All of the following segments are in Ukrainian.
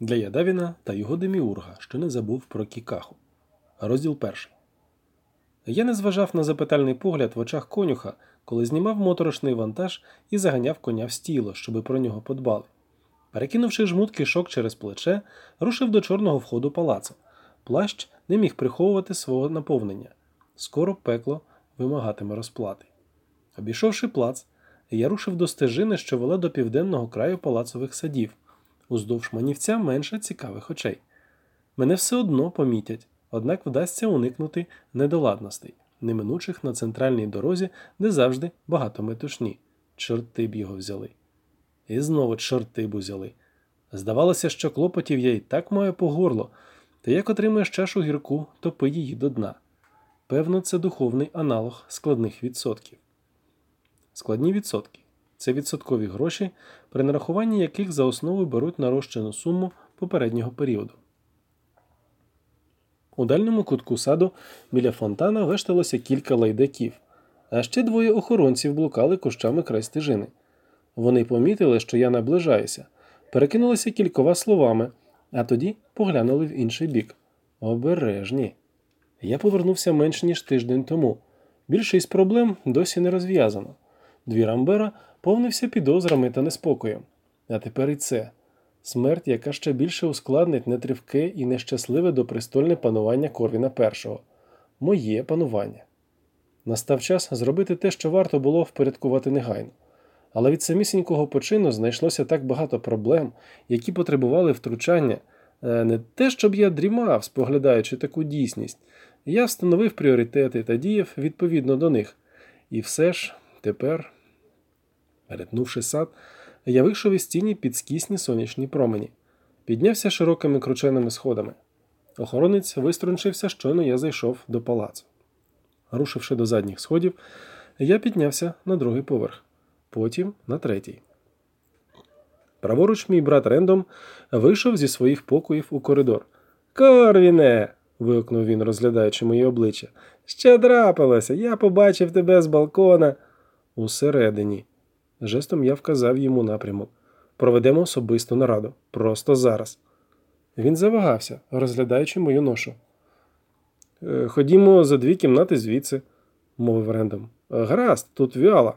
для Ядавіна та його деміурга, що не забув про кікаху. Розділ перший. Я не зважав на запитальний погляд в очах конюха, коли знімав моторошний вантаж і заганяв коня в стіло, щоби про нього подбали. Перекинувши жмут кишок через плече, рушив до чорного входу палацу. Плащ не міг приховувати свого наповнення. Скоро пекло вимагатиме розплати. Обійшовши плац, я рушив до стежини, що вела до південного краю палацових садів. Уздовж манівця менше цікавих очей. Мене все одно помітять, однак вдасться уникнути недоладностей, неминучих на центральній дорозі, де завжди багато метушні. Чорти б його взяли. І знову чорти б узяли. Здавалося, що клопотів я і так маю по горло, та як отримаєш чашу гірку, то пий її до дна. Певно, це духовний аналог складних відсотків. Складні відсотки це відсоткові гроші, при нарахуванні яких за основу беруть нарощену суму попереднього періоду. У дальньому кутку саду біля фонтана вешталося кілька лайдаків, а ще двоє охоронців блукали кущами край стежини. Вони помітили, що я наближаюся, перекинулися кількома словами, а тоді поглянули в інший бік. Обережні. Я повернувся менш ніж тиждень тому. Більшість проблем досі не розв'язано. Двір Амбера повнився підозрами та неспокоєм. А тепер і це смерть, яка ще більше ускладнить нетривке і нещасливе допрестольне панування Корвіна І. Моє панування. Настав час зробити те, що варто було впорядкувати негайно. Але від самісінького почину знайшлося так багато проблем, які потребували втручання. Е, не те, щоб я дрімав, споглядаючи таку дійсність, я встановив пріоритети та діяв відповідно до них. І все ж тепер, перетнувши сад, я вийшов із тіні під скісні сонячні промені, піднявся широкими крученими сходами. Охоронець виструнчився, щойно я зайшов до палацу. Рушивши до задніх сходів, я піднявся на другий поверх, потім на третій. Праворуч мій брат Рендом вийшов зі своїх покоїв у коридор. Корвіне. вигукнув він, розглядаючи моє обличчя. Що трапилося? Я побачив тебе з балкона. Усередині. Жестом я вказав йому напрямок. Проведемо особисту нараду. Просто зараз. Він завагався, розглядаючи мою ношу. «Е, ходімо за дві кімнати звідси, мовив Рендом. Гаразд, тут віала.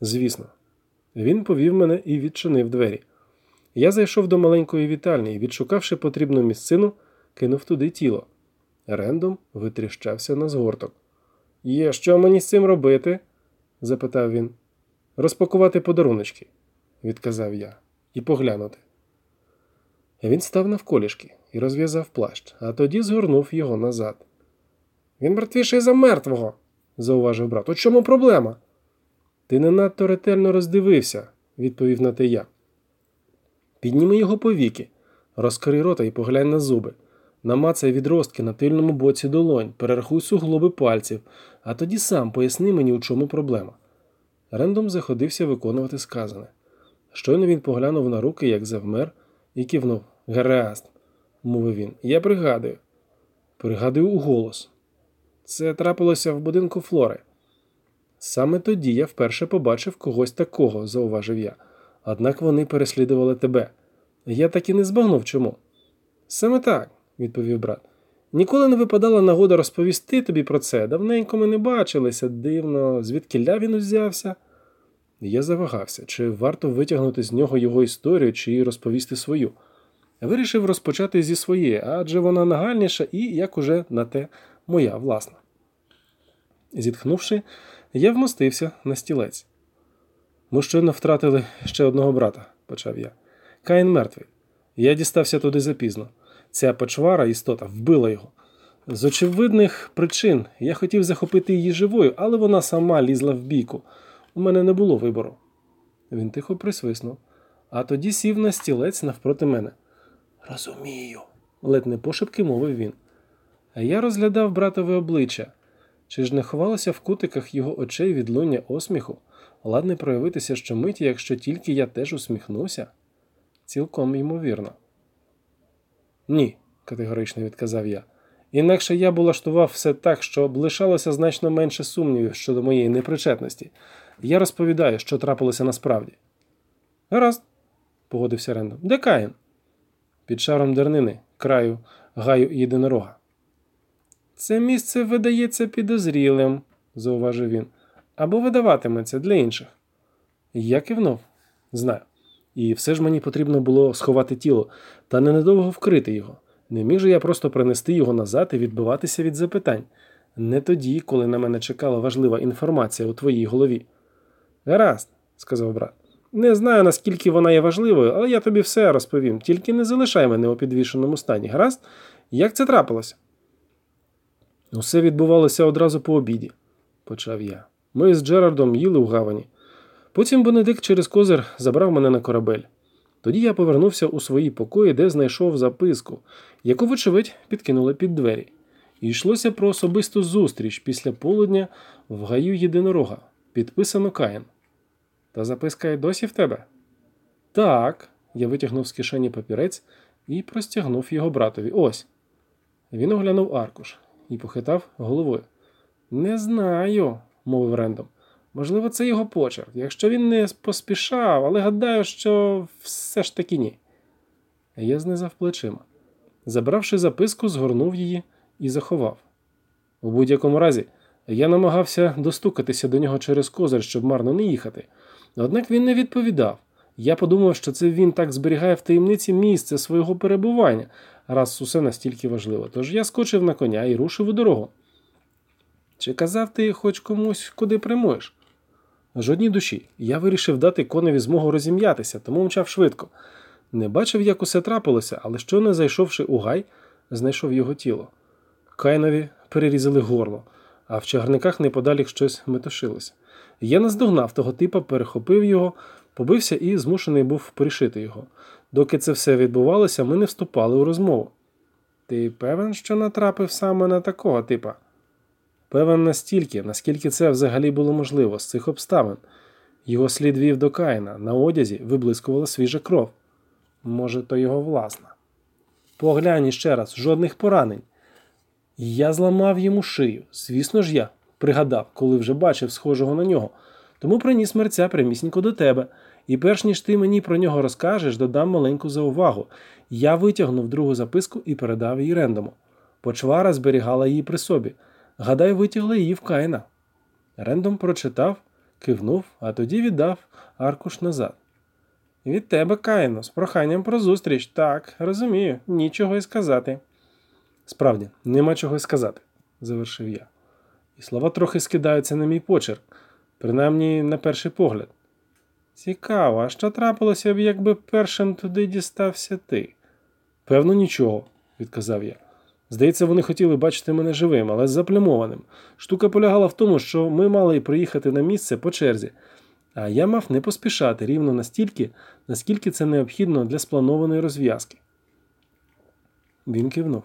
Звісно. Він повів мене і відчинив двері. Я зайшов до маленької вітальні і, відшукавши потрібну місцину, кинув туди тіло. Рендом витріщався на згорток. Є, що мені з цим робити? запитав він. Розпакувати подаруночки, відказав я, і поглянути. Він став навколішки і розв'язав плащ, а тоді згорнув його назад. Він мертвіший за мертвого, зауважив брат. У чому проблема? Ти не надто ретельно роздивився, відповів на те я. Підніми його повіки, розкрий рота і поглянь на зуби. Намацай відростки на тильному боці долонь, перерахуй суглоби пальців, а тоді сам поясни мені, у чому проблема. Рендом заходився виконувати сказане. Щойно він поглянув на руки, як завмер, і кивнув Гаразд, мовив він. Я пригадую. Пригадую у голос. Це трапилося в будинку Флори. Саме тоді я вперше побачив когось такого, зауважив я. Однак вони переслідували тебе. Я так і не збагнув чому. Саме так, відповів брат. Ніколи не випадала нагода розповісти тобі про це. Давненько ми не бачилися, дивно, звідки ля він узявся. Я завагався, чи варто витягнути з нього його історію, чи розповісти свою. Вирішив розпочати зі своєї, адже вона нагальніша і, як уже на те, моя власна. Зітхнувши, я вмостився на стілець. Ми щойно втратили ще одного брата, почав я. Каїн мертвий. Я дістався туди запізно. Ця почвара істота вбила його. З очевидних причин я хотів захопити її живою, але вона сама лізла в бійку. У мене не було вибору. Він тихо присвиснув, а тоді сів на стілець навпроти мене. Розумію, ледь не пошепки мовив він. А я розглядав братове обличчя. Чи ж не ховалося в кутиках його очей відлуння осміху, ладне проявитися щомиті, якщо тільки я теж усміхнуся? Цілком ймовірно. Ні, категорично відказав я. Інакше я б улаштував все так, щоб лишалося значно менше сумнівів щодо моєї непричетності. Я розповідаю, що трапилося насправді. Гаразд, погодився Рендом. Де Каїн? під шаром дернини, краю гаю єдинорога. Це місце видається підозрілим, зауважив він, або видаватиметься для інших. Я кивнув. Знаю. І все ж мені потрібно було сховати тіло та ненадовго вкрити його. Не міг же я просто принести його назад і відбиватися від запитань. Не тоді, коли на мене чекала важлива інформація у твоїй голові. Гаразд, сказав брат. Не знаю, наскільки вона є важливою, але я тобі все розповім. Тільки не залишай мене у підвішеному стані. Гаразд? Як це трапилося? Усе відбувалося одразу по обіді, почав я. Ми з Джерардом їли у гавані. Потім Бенедикт через козир забрав мене на корабель. Тоді я повернувся у свої покої, де знайшов записку, яку, вочевидь, підкинули під двері. І йшлося про особисту зустріч після полудня в гаю єдинорога, підписано Каїн. Та записка й досі в тебе? Так. Я витягнув з кишені папірець і простягнув його братові. Ось. Він оглянув аркуш і похитав головою. Не знаю, мовив Рендом. Можливо, це його почерк. Якщо він не поспішав, але гадаю, що все ж таки ні. Я знизав плечима. Забравши записку, згорнув її і заховав. У будь-якому разі, я намагався достукатися до нього через козир, щоб марно не їхати. Однак він не відповідав. Я подумав, що це він так зберігає в таємниці місце свого перебування, раз усе настільки важливо. Тож я скочив на коня і рушив у дорогу. Чи казав ти хоч комусь, куди прямуєш? Жодній душі. Я вирішив дати коневі змогу розім'ятися, тому мчав швидко. Не бачив, як усе трапилося, але щойно зайшовши у гай, знайшов його тіло. Кайнові перерізали горло, а в чагарниках неподалік щось метушилося. Я наздогнав того типа, перехопив його, побився і змушений був пришити його. Доки це все відбувалося, ми не вступали у розмову. Ти певен, що натрапив саме на такого типа? Певен настільки, наскільки це взагалі було можливо з цих обставин. Його слід вів до Каїна, на одязі виблискувала свіжа кров. Може, то його власна. Поглянь іще раз, жодних поранень. Я зламав йому шию. Звісно ж, я пригадав, коли вже бачив схожого на нього. Тому приніс мерця прямісінько до тебе. І перш ніж ти мені про нього розкажеш, додам маленьку заувагу. Я витягнув другу записку і передав її рендому. Почвара зберігала її при собі. Гадаю, витягла її в Каїна. Рендом прочитав, кивнув, а тоді віддав аркуш назад. Від тебе, Каїно, з проханням про зустріч. Так, розумію, нічого й сказати. Справді, нема чого й сказати, завершив я. І слова трохи скидаються на мій почерк, принаймні на перший погляд. Цікаво, а що трапилося б, якби першим туди дістався ти? Певно, нічого, відказав я. Здається, вони хотіли бачити мене живим, але заплямованим. Штука полягала в тому, що ми мали приїхати на місце по черзі, а я мав не поспішати рівно настільки, наскільки це необхідно для спланованої розв'язки. Він кивнув.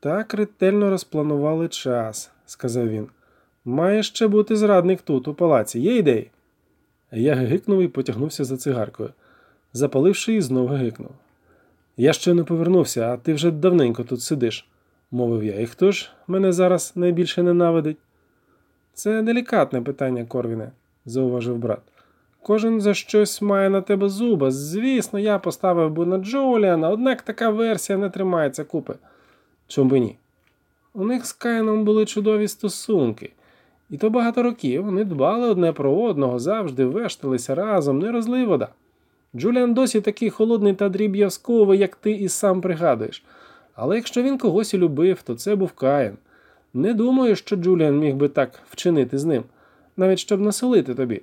Так ретельно розпланували час, сказав він. Має ще бути зрадник тут, у палаці. Є ідеї? Я гигикнув і потягнувся за цигаркою. Запаливши її, знов гигикнув. Я ще не повернувся, а ти вже давненько тут сидиш, мовив я. І хто ж мене зараз найбільше ненавидить? Це делікатне питання, Корвіне, зауважив брат. Кожен за щось має на тебе зуба. Звісно, я поставив би на Джоліана, однак така версія не тримається купи. Чому ні? У них з Каїном були чудові стосунки, і то багато років вони дбали одне про одного, завжди вешталися разом, не розлий вода. Джуліан досі такий холодний та дріб'язковий, як ти і сам пригадуєш. Але якщо він когось і любив, то це був Каїн. Не думаю, що Джуліан міг би так вчинити з ним, навіть щоб насолити тобі.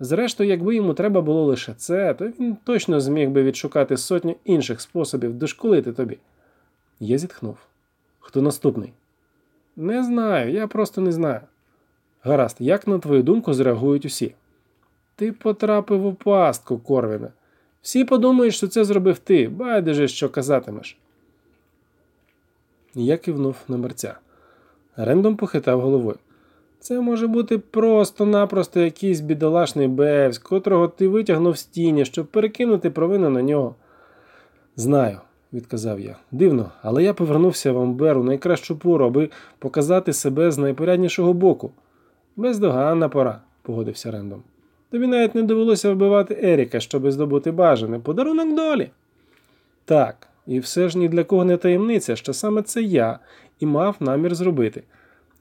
Зрештою, якби йому треба було лише це, то він точно зміг би відшукати сотню інших способів дошкулити тобі. Я зітхнув. Хто наступний? Не знаю, я просто не знаю. Гаразд, як на твою думку зреагують усі? Ти потрапив у пастку, Корвіне. Всі подумають, що це зробив ти, байдуже, що казатимеш. Я кивнув на мерця. Рендом похитав головою. Це може бути просто-напросто якийсь бідолашний бевсь, котрого ти витягнув з тіні, щоб перекинути провину на нього. Знаю, відказав я. Дивно, але я повернувся в Амбер у найкращу пору, аби показати себе з найпоряднішого боку. Бездоганна пора, погодився Рендом. Тобі навіть не довелося вбивати Еріка, щоби здобути бажане. Подарунок долі. Так, і все ж ні для кого не таємниця, що саме це я і мав намір зробити.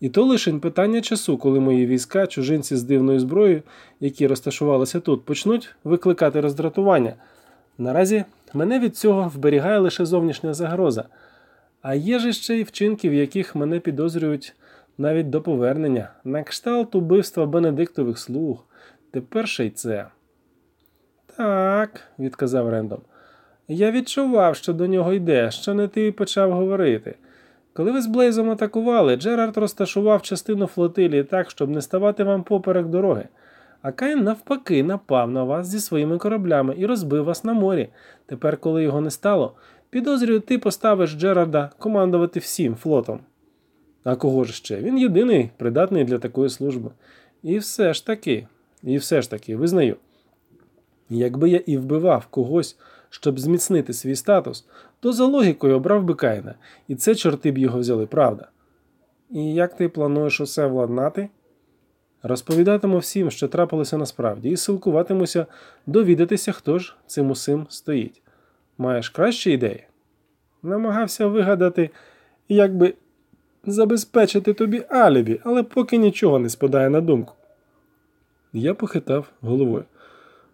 І то лише питання часу, коли мої війська, чужинці з дивною зброєю, які розташувалися тут, почнуть викликати роздратування. Наразі мене від цього вберігає лише зовнішня загроза. А є ж ще й вчинки, в яких мене підозрюють навіть до повернення, на кшталт убивства Бенедиктових слуг. Тепер ще й це. Так, відказав Рендом. Я відчував, що до нього йде, що не ти почав говорити. Коли ви з Блейзом атакували, Джерард розташував частину флотилії так, щоб не ставати вам поперек дороги. А Каїн навпаки напав на вас зі своїми кораблями і розбив вас на морі. Тепер, коли його не стало, підозрюю, ти поставиш Джерарда командувати всім флотом. А кого ж ще? Він єдиний придатний для такої служби. І все ж таки, і все ж таки, визнаю. Якби я і вбивав когось, щоб зміцнити свій статус, то за логікою обрав би Каїна, і це чорти б його взяли, правда. І як ти плануєш усе владнати? Розповідатиму всім, що трапилося насправді, і силкуватимуся довідатися, хто ж цим усім стоїть. Маєш кращі ідеї? Намагався вигадати, як би забезпечити тобі алібі, але поки нічого не спадає на думку. Я похитав головою.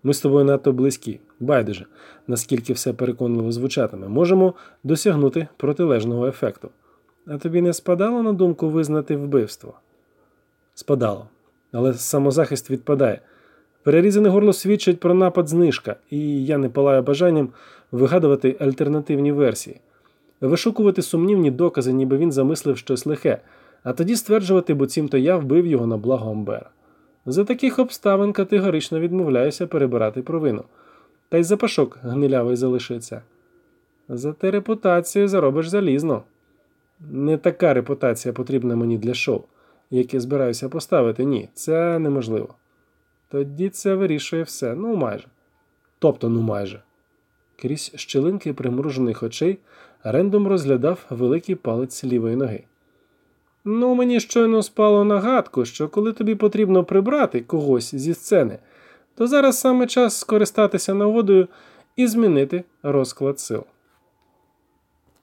Ми з тобою надто близькі. Байдуже, наскільки все переконливо звучатиме, можемо досягнути протилежного ефекту. А тобі не спадало на думку визнати вбивство? Спадало. Але самозахист відпадає. Перерізане горло свідчить про напад знижка, і я не палаю бажанням вигадувати альтернативні версії, вишукувати сумнівні докази, ніби він замислив щось лихе, а тоді стверджувати, буцімто я вбив його на благо Амбера. За таких обставин категорично відмовляюся перебирати провину. Та й запашок гнилявий залишиться. Зате репутацію заробиш залізно. Не така репутація потрібна мені для шоу, яке збираюся поставити. Ні, це неможливо. Тоді це вирішує все, ну майже. Тобто, ну майже. Крізь щелинки примружених очей Рендом розглядав великий палець лівої ноги. Ну, мені щойно спало нагадку, що коли тобі потрібно прибрати когось зі сцени, то зараз саме час скористатися нагодою і змінити розклад сил.